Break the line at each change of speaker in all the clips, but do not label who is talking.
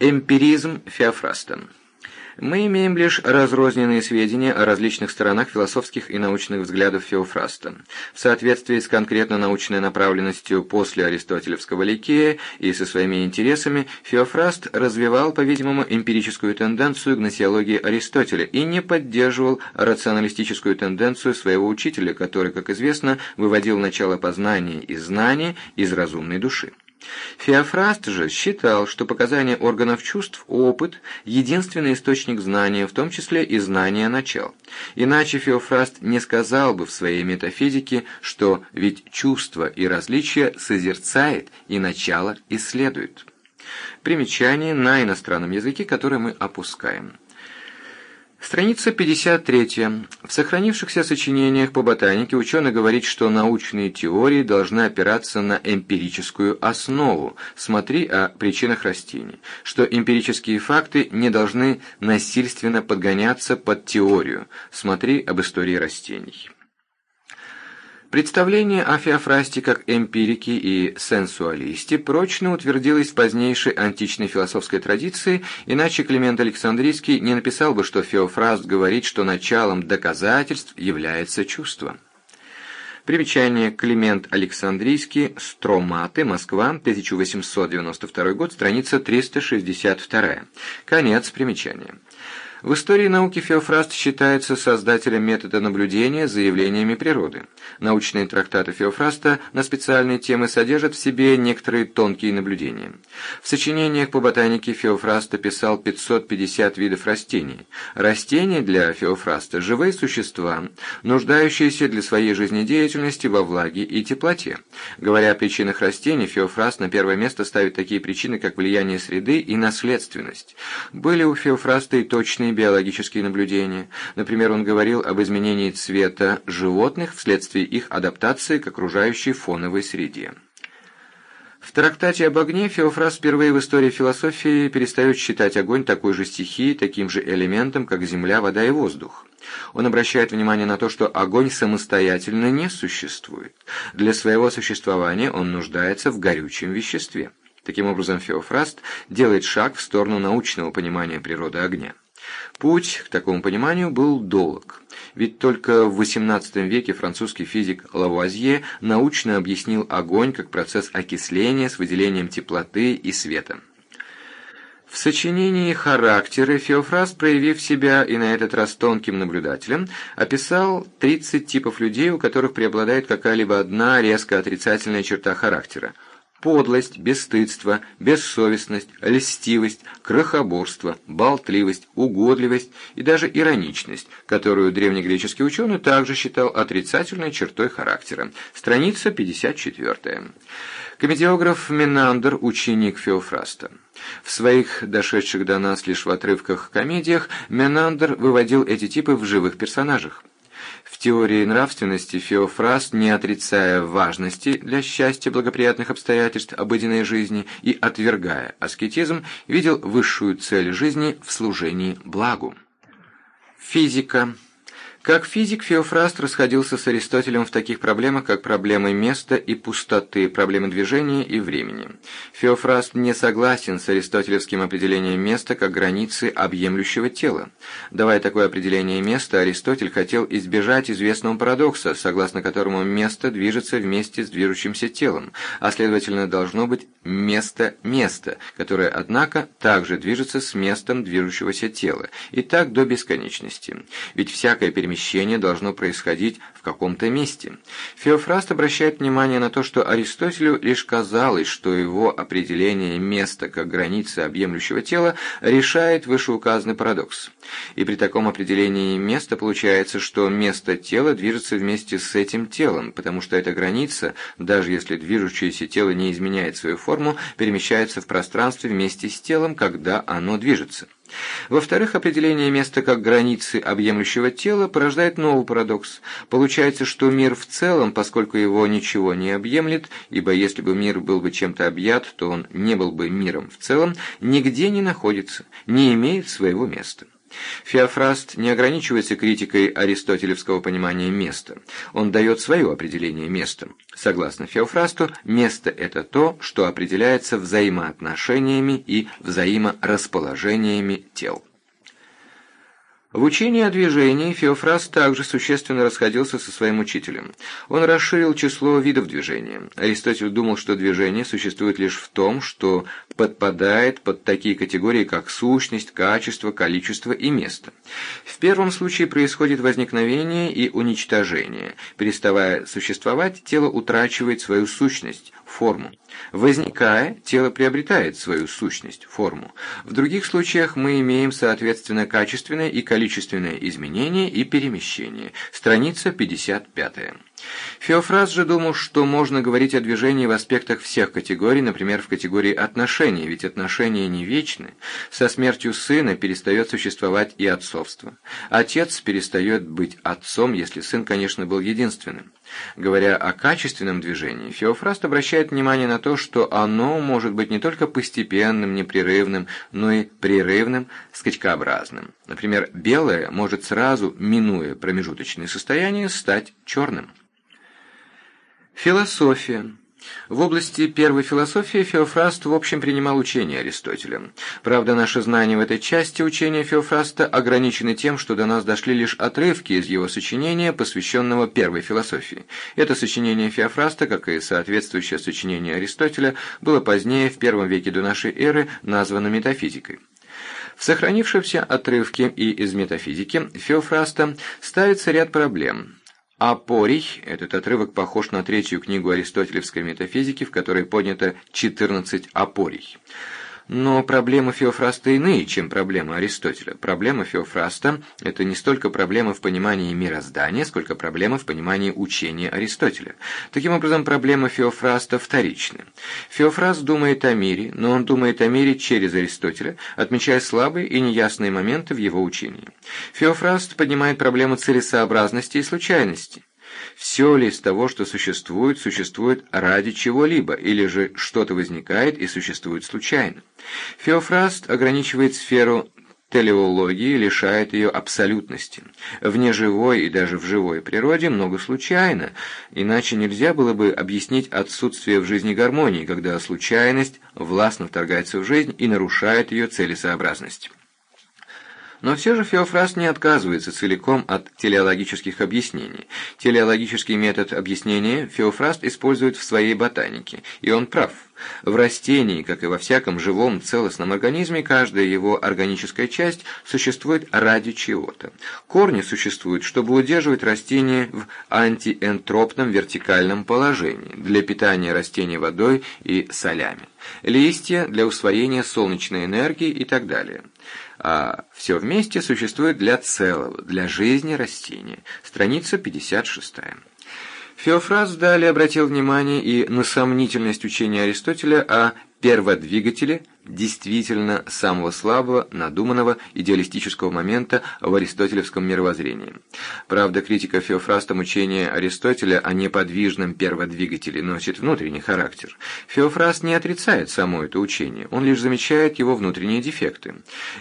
Эмпиризм Феофраста. Мы имеем лишь разрозненные сведения о различных сторонах философских и научных взглядов Феофраста. В соответствии с конкретно научной направленностью после аристотелевского Ликея и со своими интересами, Феофраст развивал, по-видимому, эмпирическую тенденцию гносеологии Аристотеля и не поддерживал рационалистическую тенденцию своего учителя, который, как известно, выводил начало познания и знания из разумной души. Феофраст же считал, что показания органов чувств, опыт – единственный источник знания, в том числе и знания начал. Иначе Феофраст не сказал бы в своей метафизике, что ведь чувство и различие созерцает и начало исследует. Примечание на иностранном языке, которое мы опускаем. Страница 53. В сохранившихся сочинениях по ботанике ученый говорит, что научные теории должны опираться на эмпирическую основу, смотри о причинах растений, что эмпирические факты не должны насильственно подгоняться под теорию, смотри об истории растений. Представление о Феофрасте как эмпирике и сенсуалисте прочно утвердилось в позднейшей античной философской традиции, иначе Климент Александрийский не написал бы, что Феофраст говорит, что началом доказательств является чувство. Примечание Климент Александрийский, Строматы, Москва, 1892 год, страница 362. Конец примечания. В истории науки Феофраст считается создателем метода наблюдения за явлениями природы. Научные трактаты Феофраста на специальные темы содержат в себе некоторые тонкие наблюдения. В сочинениях по ботанике Феофраст описал 550 видов растений. Растения для Феофраста – живые существа, нуждающиеся для своей жизнедеятельности во влаге и теплоте. Говоря о причинах растений, Феофраст на первое место ставит такие причины, как влияние среды и наследственность. Были у Феофраста и точные точные биологические наблюдения. Например, он говорил об изменении цвета животных вследствие их адаптации к окружающей фоновой среде. В трактате об огне Феофраз впервые в истории философии перестает считать огонь такой же стихией, таким же элементом, как земля, вода и воздух. Он обращает внимание на то, что огонь самостоятельно не существует. Для своего существования он нуждается в горючем веществе. Таким образом, Феофраст делает шаг в сторону научного понимания природы огня. Путь к такому пониманию был долг, ведь только в XVIII веке французский физик Лавуазье научно объяснил огонь как процесс окисления с выделением теплоты и света. В сочинении «Характеры» Феофраст, проявив себя и на этот раз тонким наблюдателем, описал 30 типов людей, у которых преобладает какая-либо одна резко отрицательная черта характера – Подлость, бесстыдство, бессовестность, льстивость, крохоборство, болтливость, угодливость и даже ироничность, которую древнегреческий ученый также считал отрицательной чертой характера. Страница 54. Комедиограф Менандр – ученик Феофраста. В своих, дошедших до нас лишь в отрывках комедиях, Менандр выводил эти типы в живых персонажах. В теории нравственности Феофраст, не отрицая важности для счастья благоприятных обстоятельств обыденной жизни и отвергая аскетизм, видел высшую цель жизни в служении благу. Физика как физик, Феофраст расходился с Аристотелем в таких проблемах, как проблемы места и пустоты, проблемы движения и времени. Феофраст не согласен с аристотелевским определением места как границы объемлющего тела. Давая такое определение места, Аристотель хотел избежать известного парадокса, согласно которому место движется вместе с движущимся телом, а следовательно должно быть место-место, которое, однако, также движется с местом движущегося тела, и так до бесконечности. Ведь всякое перемещение перемещение должно происходить в каком-то месте. Феофраст обращает внимание на то, что Аристотелю лишь казалось, что его определение места как границы объемлющего тела решает вышеуказанный парадокс. И при таком определении места получается, что место тела движется вместе с этим телом, потому что эта граница, даже если движущееся тело не изменяет свою форму, перемещается в пространстве вместе с телом, когда оно движется. Во-вторых, определение места как границы объемлющего тела порождает новый парадокс. Получается, что мир в целом, поскольку его ничего не объемлет, ибо если бы мир был бы чем-то объят, то он не был бы миром в целом, нигде не находится, не имеет своего места. Феофраст не ограничивается критикой аристотелевского понимания места. Он дает свое определение места. Согласно Феофрасту, место – это то, что определяется взаимоотношениями и взаиморасположениями тел. В учении о движении Феофраст также существенно расходился со своим учителем. Он расширил число видов движения. Аристотель думал, что движение существует лишь в том, что подпадает под такие категории, как сущность, качество, количество и место. В первом случае происходит возникновение и уничтожение. Переставая существовать, тело утрачивает свою сущность, форму. Возникая, тело приобретает свою сущность, форму. В других случаях мы имеем, соответственно, качественное и количественное изменение и перемещение. Страница 55. Феофраз же думал, что можно говорить о движении в аспектах всех категорий, например, в категории отношений, ведь отношения не вечны. Со смертью сына перестает существовать и отцовство. Отец перестает быть отцом, если сын, конечно, был единственным. Говоря о качественном движении, Феофраст обращает внимание на то, что оно может быть не только постепенным, непрерывным, но и прерывным, скачкообразным. Например, белое может сразу, минуя промежуточные состояния, стать черным. Философия. В области первой философии Феофраст в общем принимал учение Аристотеля. Правда, наши знания в этой части учения Феофраста ограничены тем, что до нас дошли лишь отрывки из его сочинения, посвященного первой философии. Это сочинение Феофраста, как и соответствующее сочинение Аристотеля, было позднее, в первом веке до нашей эры, названо метафизикой. В сохранившемся отрывке и из метафизики Феофраста ставится ряд проблем – Апорий, этот отрывок похож на третью книгу аристотелевской метафизики, в которой поднято 14 апорий. Но проблемы Феофраста иные, чем проблемы Аристотеля. Проблема Феофраста – это не столько проблема в понимании мироздания, сколько проблема в понимании учения Аристотеля. Таким образом, проблема Феофраста вторична. Феофраст думает о мире, но он думает о мире через Аристотеля, отмечая слабые и неясные моменты в его учении. Феофраст поднимает проблему целесообразности и случайности. Все ли из того, что существует, существует ради чего-либо, или же что-то возникает и существует случайно? Феофраст ограничивает сферу телеологии, лишает ее абсолютности. В неживой и даже в живой природе много случайно, иначе нельзя было бы объяснить отсутствие в жизни гармонии, когда случайность властно вторгается в жизнь и нарушает ее целесообразность. Но все же Феофраст не отказывается целиком от телеологических объяснений. Телеологический метод объяснения Феофраст использует в своей ботанике, и он прав. В растении, как и во всяком живом целостном организме, каждая его органическая часть существует ради чего-то. Корни существуют, чтобы удерживать растение в антиэнтропном вертикальном положении, для питания растений водой и солями. Листья для усвоения солнечной энергии и так далее а все вместе существует для целого, для жизни растения. Страница 56. Феофраз далее обратил внимание и на сомнительность учения Аристотеля о перводвигателе, действительно самого слабого, надуманного, идеалистического момента в аристотелевском мировоззрении. Правда, критика Феофрастом учения Аристотеля о неподвижном перводвигателе носит внутренний характер. Феофраст не отрицает само это учение, он лишь замечает его внутренние дефекты.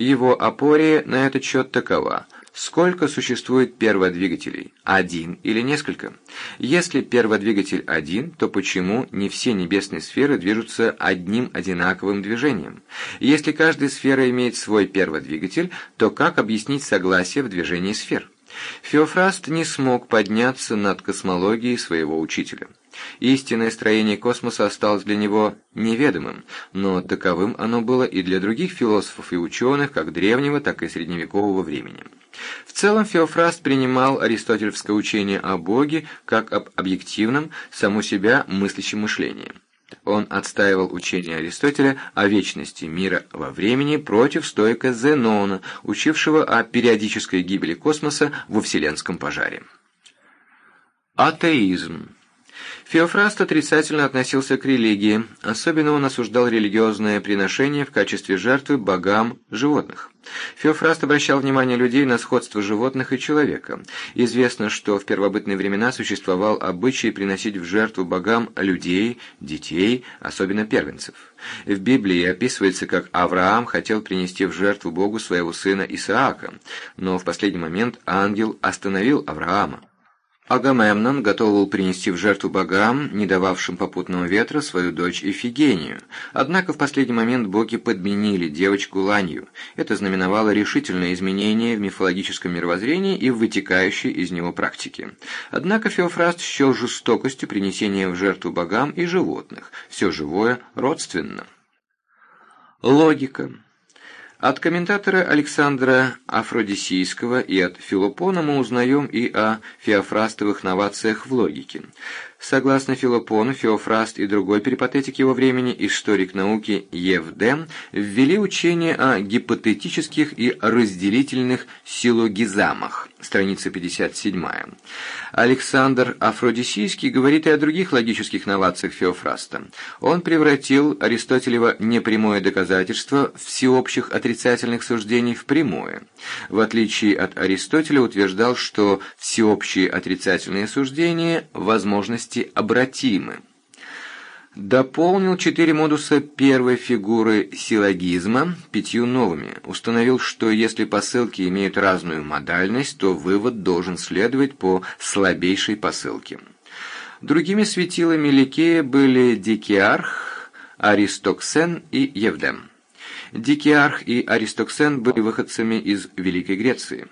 Его апория на этот счет такова – Сколько существует перводвигателей? Один или несколько? Если перводвигатель один, то почему не все небесные сферы движутся одним одинаковым движением? Если каждая сфера имеет свой перводвигатель, то как объяснить согласие в движении сфер? Феофраст не смог подняться над космологией своего учителя. Истинное строение космоса осталось для него неведомым, но таковым оно было и для других философов и ученых как древнего, так и средневекового времени. В целом Феофраст принимал аристотелевское учение о Боге как об объективном, саму себя мыслящем мышлении. Он отстаивал учение Аристотеля о вечности мира во времени против стоика Зенона, учившего о периодической гибели космоса во вселенском пожаре. Атеизм Феофраст отрицательно относился к религии, особенно он осуждал религиозное приношение в качестве жертвы богам животных. Феофраст обращал внимание людей на сходство животных и человека. Известно, что в первобытные времена существовал обычай приносить в жертву богам людей, детей, особенно первенцев. В Библии описывается, как Авраам хотел принести в жертву Богу своего сына Исаака, но в последний момент ангел остановил Авраама. Агамемнон готов был принести в жертву богам, не дававшим попутного ветра, свою дочь Ифигению. Однако в последний момент боги подменили девочку Ланью. Это знаменовало решительное изменение в мифологическом мировоззрении и в вытекающей из него практике. Однако Феофраст счел жестокостью принесения в жертву богам и животных. Все живое родственно. Логика. От комментатора Александра Афродисийского и от Филопона мы узнаем и о феофрастовых новациях в логике. Согласно Филопону, Феофраст и другой перипатетик его времени, историк науки Евдем, ввели учение о гипотетических и разделительных силогизамах, страница 57. Александр Афродисийский говорит и о других логических новациях Феофраста. Он превратил Аристотелева непрямое доказательство всеобщих отрицательных суждений в прямое. В отличие от Аристотеля утверждал, что всеобщие отрицательные суждения – возможность части обратимы. Дополнил четыре модуса первой фигуры силлогизма пятью новыми. Установил, что если посылки имеют разную модальность, то вывод должен следовать по слабейшей посылке. Другими светилами Ликея были Дикиарх, Аристоксен и Евдем. Дикиарх и Аристоксен были выходцами из Великой Греции.